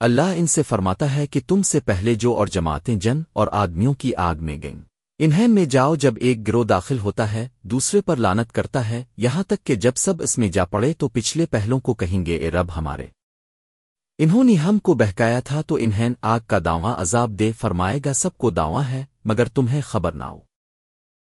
اللہ ان سے فرماتا ہے کہ تم سے پہلے جو اور جماعتیں جن اور آدمیوں کی آگ میں گئیں، انہیں میں جاؤ جب ایک گروہ داخل ہوتا ہے، دوسرے پر لانت کرتا ہے، یہاں تک کہ جب سب اس میں جا پڑے تو پچھلے پہلوں کو کہیں گے، اے رب ہمارے۔ انہوں نے ہم کو بہکایا تھا تو انہیں آگ کا داواں عذاب دے، فرمائے گا، سب کو داواں ہے، مگر تمہیں خبر نہ ہو۔